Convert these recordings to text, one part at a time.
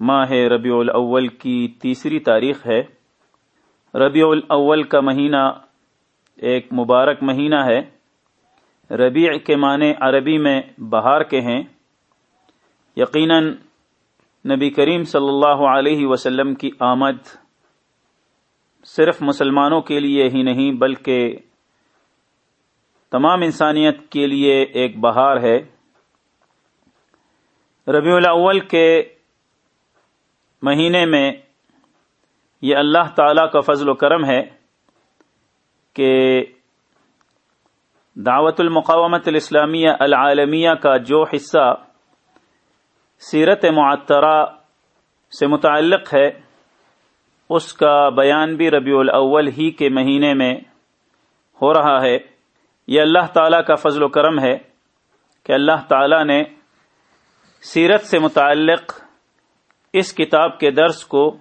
ماہ ربیع الاول کی تیسری تاریخ ہے۔ ربیع الاول کا مہینہ ایک مبارک مہینہ ہے۔ ربیع کے معنی عربی میں بہار کے ہیں۔ یقیناً نبی کریم صلی اللہ علیہ وسلم کی آمد صرف مسلمانوں کے لیے ہی نہیں، بلکہ تمام انسانیت کے لیے ایک بہار ہے۔ ربیع الاول کے مہینے میں یہ اللہ تعالی کا فضل و کرم ہے کہ دعوت المقامت الاسلامیہ العالمیہ کا جو حصہ سیرت معطرہ سے متعلق ہے، اس کا بیان بھی ربیع الاول ہی کے مہینے میں ہو رہا ہے۔ یہ اللہ تعالی کا فضل و کرم ہے کہ اللہ تعالی نے سیرت سے متعلق اس کتاب کے درس کو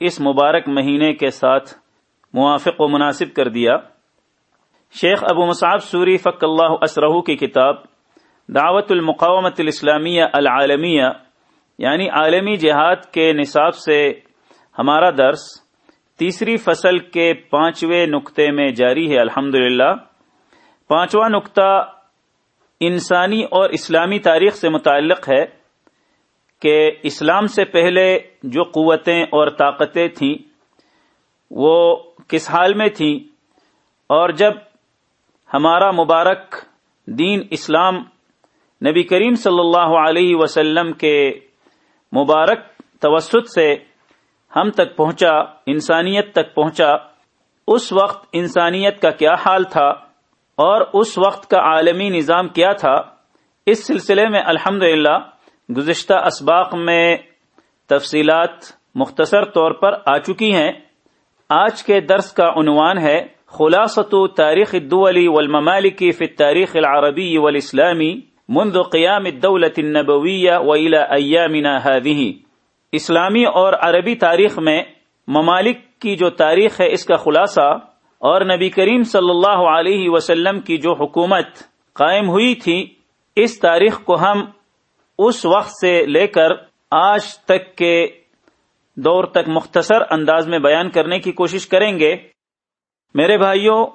اس مبارک مہینے کے ساتھ موافق و مناسب کر دیا۔ شیخ ابو مصعب سوری فق اللہ اسرہ کی کتاب دعوت المقامت الاسلامیہ العالمیہ یعنی عالمی جہاد کے نصاب سے ہمارا درس تیسری فصل کے پانچویں نقطے میں جاری ہے الحمد پانچواں نقطہ انسانی اور اسلامی تاریخ سے متعلق ہے۔ کہ اسلام سے پہلے جو قوتیں اور طاقتیں تھیں، وہ کس حال میں تھیں؟ اور جب ہمارا مبارک دین اسلام نبی کریم صلی اللہ علیہ وسلم کے مبارک توسط سے ہم تک پہنچا، انسانیت تک پہنچا، اس وقت انسانیت کا کیا حال تھا؟ اور اس وقت کا عالمی نظام کیا تھا؟ اس سلسلے میں الحمد گزشتہ اسباق میں تفصیلات مختصر طور پر آ چکی ہیں۔ آج کے درس کا عنوان ہے خلاصۃ تاریخ الدول والممالک فی التاریخ العربی والاسلامی منذ قیام الدولة النبویہ وإلى ایامنا هذه۔ اسلامی اور عربی تاریخ میں ممالک کی جو تاریخ ہے اس کا خلاصہ اور نبی کریم صلی اللہ علیہ وسلم کی جو حکومت قائم ہوئی تھی، اس تاریخ کو ہم اس وقت سے لے کر آج تک کے دور تک مختصر انداز میں بیان کرنے کی کوشش کریں گے۔ میرے بھائیوں،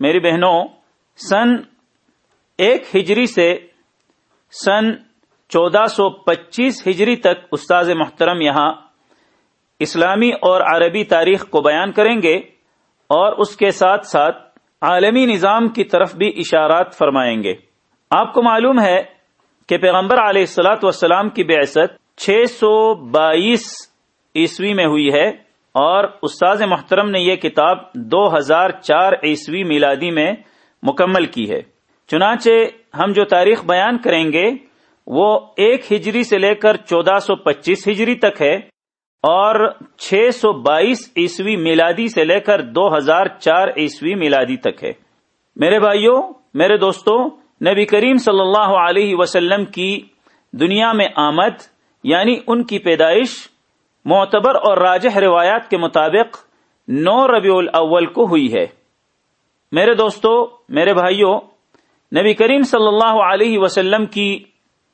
میری بہنوں، سن ایک ہجری سے سن چودہ سو پچیس ہجری تک استاذ محترم یہاں اسلامی اور عربی تاریخ کو بیان کریں گے اور اس کے ساتھ ساتھ عالمی نظام کی طرف بھی اشارات فرمائیں گے۔ آپ کو معلوم ہے کہ پیغمبر علیہ السلاۃ والسلام کی بعثت چھ سو بائیس عیسوی میں ہوئی ہے اور استاذ محترم نے یہ کتاب دو ہزار چار عیسوی میلادی میں مکمل کی ہے۔ چنانچہ ہم جو تاریخ بیان کریں گے، وہ ایک ہجری سے لے کر چودہ سو پچیس ہجری تک ہے اور چھ سو بائیس عیسوی میلادی سے لے کر دو ہزار چار عیسوی میلادی تک ہے۔ میرے بھائیوں، میرے دوستوں نبی کریم صلی اللہ علیہ وسلم کی دنیا میں آمد یعنی ان کی پیدائش معتبر اور راجہ روایات کے مطابق نو ربیع الاول کو ہوئی ہے۔ میرے دوستو، میرے بھائیوں نبی کریم صلی اللہ علیہ وسلم کی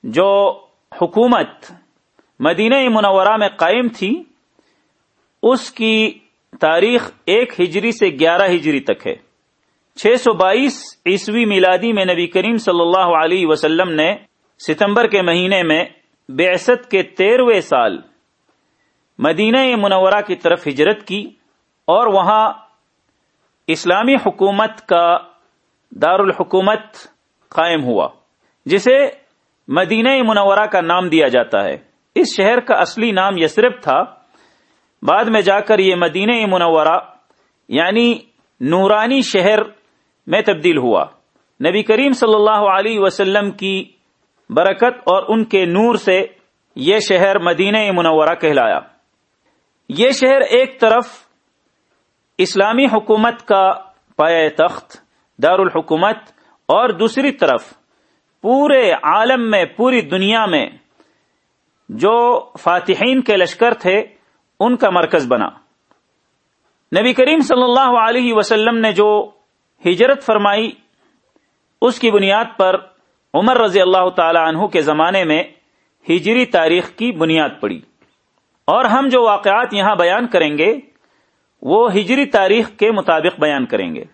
جو حکومت مدینہ منورہ میں قائم تھی، اس کی تاریخ ایک ہجری سے گیارہ ہجری تک ہے۔ چھ سو بائیس عیسوی میلادی میں نبی کریم صلی اللہ علیہ وسلم نے ستمبر کے مہینے میں بیست کے تیرہویں سال مدینہ منورہ کی طرف ہجرت کی اور وہاں اسلامی حکومت کا دارالحکومت قائم ہوا، جسے مدینہ منورہ کا نام دیا جاتا ہے۔ اس شہر کا اصلی نام یسرف تھا۔ بعد میں جا کر یہ مدینہ منورہ یعنی نورانی شہر میں تبدیل ہوا۔ نبی کریم صلی اللہ علیہ وسلم کی برکت اور ان کے نور سے یہ شہر مدینہ منورہ کہلایا۔ یہ شہر ایک طرف اسلامی حکومت کا پایا تخت، دارالحکومت، اور دوسری طرف پورے عالم میں، پوری دنیا میں جو فاتحین کے لشکر تھے، ان کا مرکز بنا۔ نبی کریم صلی اللہ علیہ وسلم نے جو ہجرت فرمائی، اس کی بنیاد پر عمر رضی اللہ تعالی عنہ کے زمانے میں ہجری تاریخ کی بنیاد پڑی۔ اور ہم جو واقعات یہاں بیان کریں گے، وہ ہجری تاریخ کے مطابق بیان کریں گے۔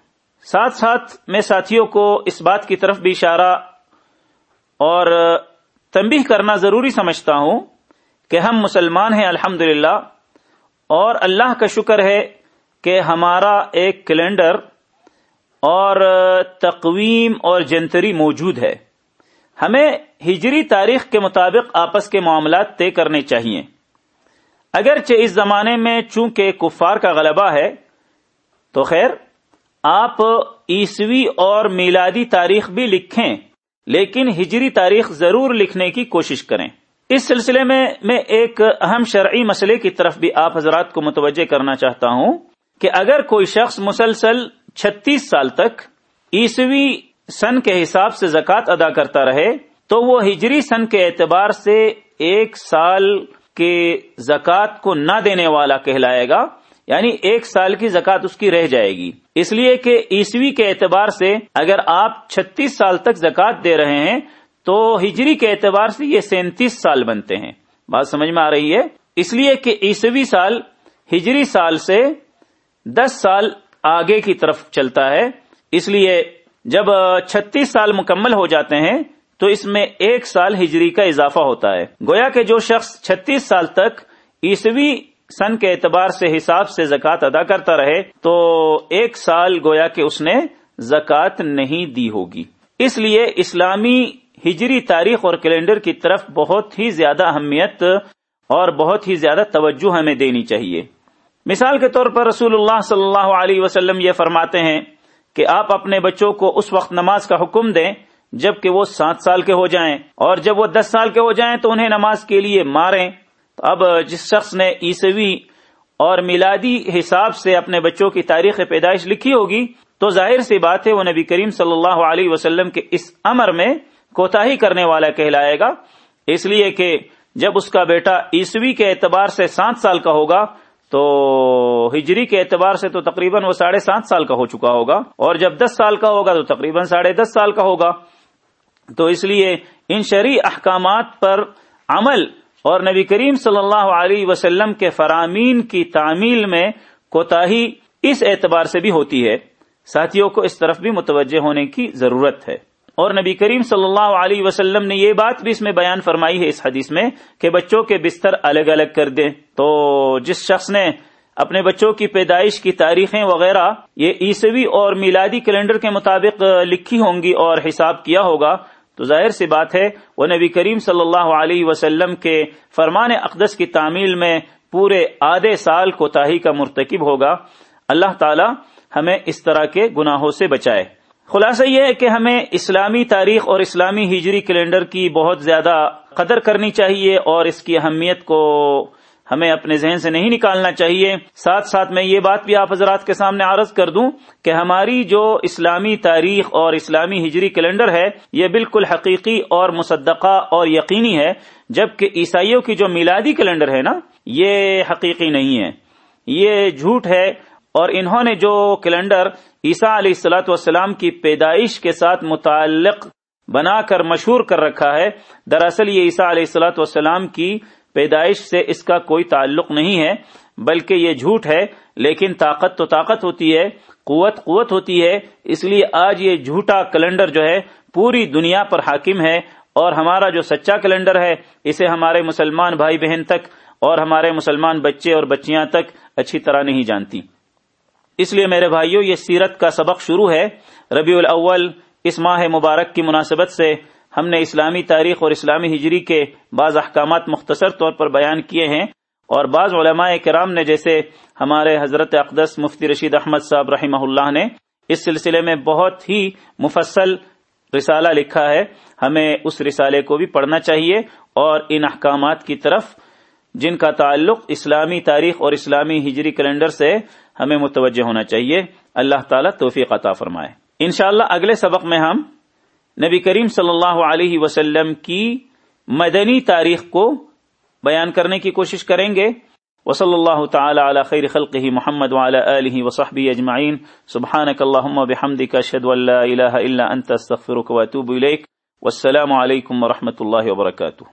ساتھ ساتھ میں ساتھیوں کو اس بات کی طرف بھی اشارہ اور تنبیہ کرنا ضروری سمجھتا ہوں کہ ہم مسلمان ہیں الحمد اور اللہ کا شکر ہے کہ ہمارا ایک کیلنڈر اور تقویم اور جنتری موجود ہے۔ ہمیں ہجری تاریخ کے مطابق آپس کے معاملات طے کرنے چاہیے۔ اگرچہ اس زمانے میں چونکہ کفار کا غلبہ ہے، تو خیر، آپ عیسوی اور میلادی تاریخ بھی لکھیں، لیکن ہجری تاریخ ضرور لکھنے کی کوشش کریں۔ اس سلسلے میں میں ایک اہم شرعی مسئلے کی طرف بھی آپ حضرات کو متوجہ کرنا چاہتا ہوں کہ اگر کوئی شخص مسلسل چھتیس سال تک عیسوی سن کے حساب سے زکوٰۃ ادا کرتا رہے، تو وہ ہجری سن کے اعتبار سے ایک سال کے زکوٰۃ کو نہ دینے والا کہلائے گا یعنی ایک سال کی زکوٰۃ اس کی رہ جائے گی۔ اس لیے کہ عیسوی کے اعتبار سے اگر آپ چھتیس سال تک زکوٰۃ دے رہے ہیں، تو ہجری کے اعتبار سے یہ سینتیس سال بنتے ہیں۔ بات سمجھ میں آ رہی ہے؟ اس لیے کہ عیسوی سال ہجری سال سے دس سال آگے کی طرف چلتا ہے۔ اس لیے جب چھتیس سال مکمل ہو جاتے ہیں، تو اس میں ایک سال ہجری کا اضافہ ہوتا ہے۔ گویا کہ جو شخص چھتیس سال تک عیسوی سن کے اعتبار سے حساب سے زکوٰۃ ادا کرتا رہے، تو ایک سال گویا کہ اس نے زکوٰۃ نہیں دی ہوگی۔ اس لیے اسلامی ہجری تاریخ اور کیلنڈر کی طرف بہت ہی زیادہ اہمیت اور بہت ہی زیادہ توجہ ہمیں دینی چاہیے۔ مثال کے طور پر رسول اللہ صلی اللہ علیہ وسلم یہ فرماتے ہیں کہ آپ اپنے بچوں کو اس وقت نماز کا حکم دیں جبکہ وہ سات سال کے ہو جائیں اور جب وہ دس سال کے ہو جائیں تو انہیں نماز کے لیے ماریں تو اب جس شخص نے عیسوی اور میلادی حساب سے اپنے بچوں کی تاریخ پیدائش لکھی ہوگی تو ظاہر سی بات ہے وہ نبی کریم صلی اللہ علیہ وسلم کے اس امر میں کوتا کرنے والا کہلائے گا اس لیے کہ جب اس کا بیٹا عیسوی کے اعتبار سے سات سال کا ہوگا تو ہجری کے اعتبار سے تو تقریباً وہ ساڑھے سات سال کا ہو چکا ہوگا اور جب دس سال کا ہوگا تو تقریباً ساڑھے دس سال کا ہوگا۔ تو اس لیے ان شرعی احکامات پر عمل اور نبی کریم صلی اللہ علیہ وسلم کے فرامین کی تعمیل میں کوتاہی اس اعتبار سے بھی ہوتی ہے۔ ساتھیوں کو اس طرف بھی متوجہ ہونے کی ضرورت ہے۔ اور نبی کریم صلی اللہ علیہ وسلم نے یہ بات بھی اس میں بیان فرمائی ہے اس حدیث میں کہ بچوں کے بستر الگ الگ کر دیں۔ تو جس شخص نے اپنے بچوں کی پیدائش کی تاریخیں وغیرہ یہ عیسوی اور میلادی کیلنڈر کے مطابق لکھی ہوں گی اور حساب کیا ہوگا، تو ظاہر سی بات ہے، وہ نبی کریم صلی اللہ علیہ وسلم کے فرمان اقدس کی تعمیل میں پورے آدھے سال کو تاہی کا مرتکب ہوگا۔ اللہ تعالی ہمیں اس طرح کے گناہوں سے بچائے۔ خلاصہ یہ ہے کہ ہمیں اسلامی تاریخ اور اسلامی ہجری کیلنڈر کی بہت زیادہ قدر کرنی چاہیے اور اس کی اہمیت کو ہمیں اپنے ذہن سے نہیں نکالنا چاہیے۔ ساتھ ساتھ میں یہ بات بھی آپ حضرات کے سامنے عرض کر دوں کہ ہماری جو اسلامی تاریخ اور اسلامی ہجری کیلنڈر ہے، یہ بالکل حقیقی اور مصدقہ اور یقینی ہے، جبکہ عیسائیوں کی جو میلادی کیلنڈر ہے نا، یہ حقیقی نہیں ہے۔ یہ جھوٹ ہے اور انہوں نے جو کیلنڈر عیسیٰ علیہ السلاۃ والسلام کی پیدائش کے ساتھ متعلق بنا کر مشہور کر رکھا ہے، دراصل یہ عیسیٰ علیہ السلاۃ والسلام کی پیدائش سے اس کا کوئی تعلق نہیں ہے، بلکہ یہ جھوٹ ہے، لیکن طاقت تو طاقت ہوتی ہے، قوت قوت ہوتی ہے، اس لیے آج یہ جھوٹا کیلنڈر جو ہے پوری دنیا پر حاکم ہے اور ہمارا جو سچا کیلنڈر ہے، اسے ہمارے مسلمان بھائی بہن تک اور ہمارے مسلمان بچے اور بچیاں تک اچھی طرح نہیں جانتی۔ اس لیے میرے بھائیوں یہ سیرت کا سبق شروع ہے۔ ربیع الاول، اس ماہ مبارک کی مناسبت سے ہم نے اسلامی تاریخ اور اسلامی ہجری کے بعض احکامات مختصر طور پر بیان کیے ہیں۔ اور بعض علماء کرام نے جیسے ہمارے حضرت اقدس مفتی رشید احمد صاحب رحمہ اللہ نے اس سلسلے میں بہت ہی مفصل رسالہ لکھا ہے۔ ہمیں اس رسالے کو بھی پڑھنا چاہیے۔ اور ان احکامات کی طرف، جن کا تعلق اسلامی تاریخ اور اسلامی ہجری کیلنڈر سے ہمیں متوجہ ہونا چاہیے۔ اللہ تعالیٰ توفیق عطا فرمائے۔ انشاءاللہ اگلے سبق میں ہم نبی کریم صلی اللہ علیہ وسلم کی مدنی تاریخ کو بیان کرنے کی کوشش کریں گے۔ وصلی اللہ تعالی علی خیر خلقه محمد وعلى آله وصحبه اجمعین۔ سبحانك اللهم بحمدك اشهد ان لا اله الا انت استغفرك واتوب اليك والسلام علیکم ورحمۃ اللہ وبرکاتہ۔